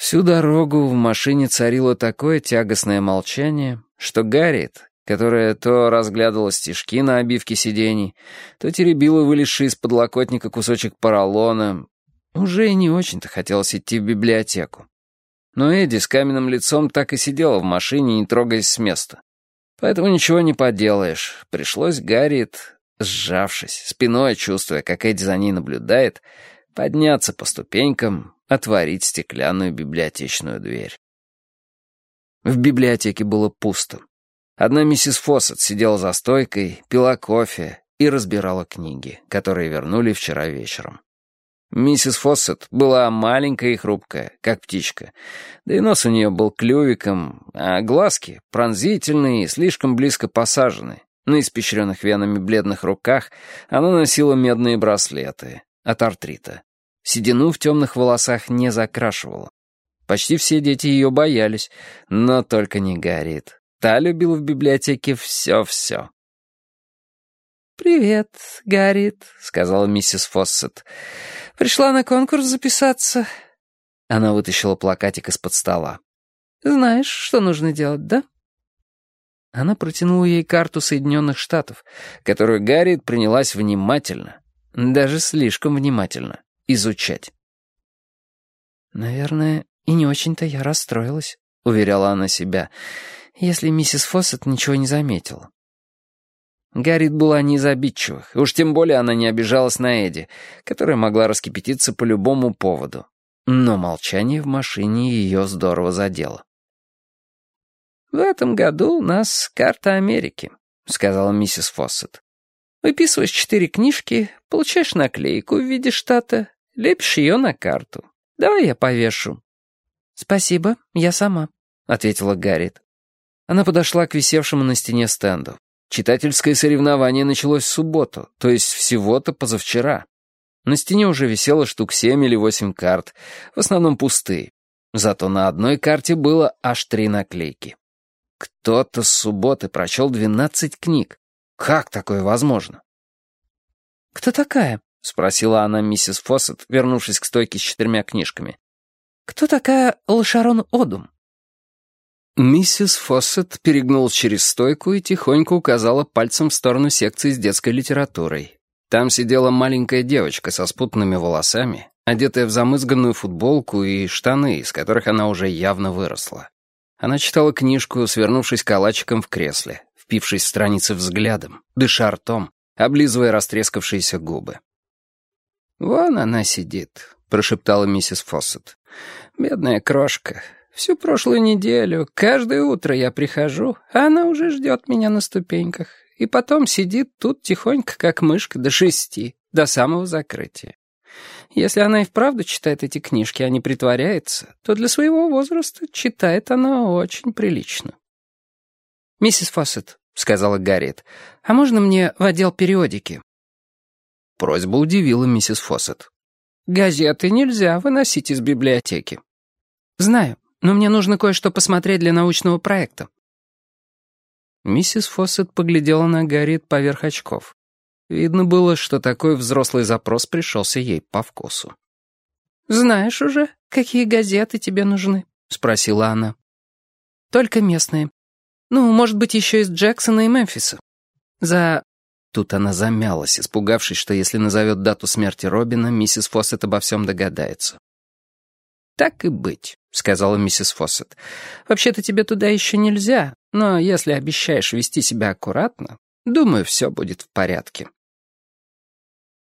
Всю дорогу в машине царило такое тягостное молчание, что Гарриет, которая то разглядывала стежки на обивке сидений, то теребила вылезший из подлокотника кусочек поролона, уже и не очень-то хотелось идти в библиотеку. Но Эдди с каменным лицом так и сидела в машине, не трогаясь с места. Поэтому ничего не поделаешь. Пришлось Гарриет, сжавшись, спиной чувствуя, как Эдди за ней наблюдает, подняться по ступенькам, отворить стеклянную библиотечную дверь. В библиотеке было пусто. Одна миссис Фоссет сидела за стойкой, пила кофе и разбирала книги, которые вернули вчера вечером. Миссис Фоссет была маленькая и хрупкая, как птичка, да и нос у нее был клювиком, а глазки пронзительные и слишком близко посажены. На испещренных венами бледных руках она носила медные браслеты от артрита. Седину в темных волосах не закрашивала. Почти все дети ее боялись, но только не Гарриет. Та любила в библиотеке все-все. «Привет, Гарриет», — сказала миссис Фоссет. «Пришла на конкурс записаться». Она вытащила плакатик из-под стола. «Знаешь, что нужно делать, да?» Она протянула ей карту Соединенных Штатов, которую Гарриет принялась внимательно, даже слишком внимательно, изучать. «Наверное, и не очень-то я расстроилась», — уверяла она себя, «если миссис Фоссет ничего не заметила». Гарриет была не из обидчивых, уж тем более она не обижалась на Эдди, которая могла раскипятиться по любому поводу. Но молчание в машине ее здорово задело. «В этом году у нас карта Америки», — сказала миссис Фоссет. «Выписываешь четыре книжки, получаешь наклейку в виде штата, лепишь ее на карту. Давай я повешу». «Спасибо, я сама», — ответила Гарриет. Она подошла к висевшему на стене стенду. Читательское соревнование началось в субботу, то есть всего-то позавчера. На стене уже висело штук семь или восемь карт, в основном пустые. Зато на одной карте было аж три наклейки. Кто-то с субботы прочел двенадцать книг. Как такое возможно? «Кто такая?» — спросила она миссис Фоссет, вернувшись к стойке с четырьмя книжками. «Кто такая Лошарон Одум?» Миссис Фоссет перегнулась через стойку и тихонько указала пальцем в сторону секции с детской литературой. Там сидела маленькая девочка со спутанными волосами, одетая в замызганную футболку и штаны, из которых она уже явно выросла. Она читала книжку, свернувшись калачиком в кресле, впившись в страницы взглядом, дыша ртом, облизывая растрескавшиеся губы. «Вон она сидит», — прошептала миссис Фоссет. «Бедная крошка, Всю прошлую неделю, каждое утро я прихожу, а она уже ждет меня на ступеньках. И потом сидит тут тихонько, как мышка, до шести, до самого закрытия. Если она и вправду читает эти книжки, а не притворяется, то для своего возраста читает она очень прилично. «Миссис Фоссет», — сказала Гарриет, — «а можно мне в отдел периодики?» Просьба удивила миссис Фоссет. «Газеты нельзя выносить из библиотеки». «Знаю, но мне нужно кое-что посмотреть для научного проекта». Миссис Фоссет поглядела на Гарриет поверх очков. Видно было, что такой взрослый запрос пришелся ей по вкусу. «Знаешь уже, какие газеты тебе нужны?» — спросила она. «Только местные. Ну, может быть, еще из Джексона и Мемфиса. За...» Тут она замялась, испугавшись, что если назовет дату смерти Робина, миссис Фоссет обо всем догадается. «Так и быть», — сказала миссис Фоссет. «Вообще-то тебе туда еще нельзя, но если обещаешь вести себя аккуратно, думаю, все будет в порядке».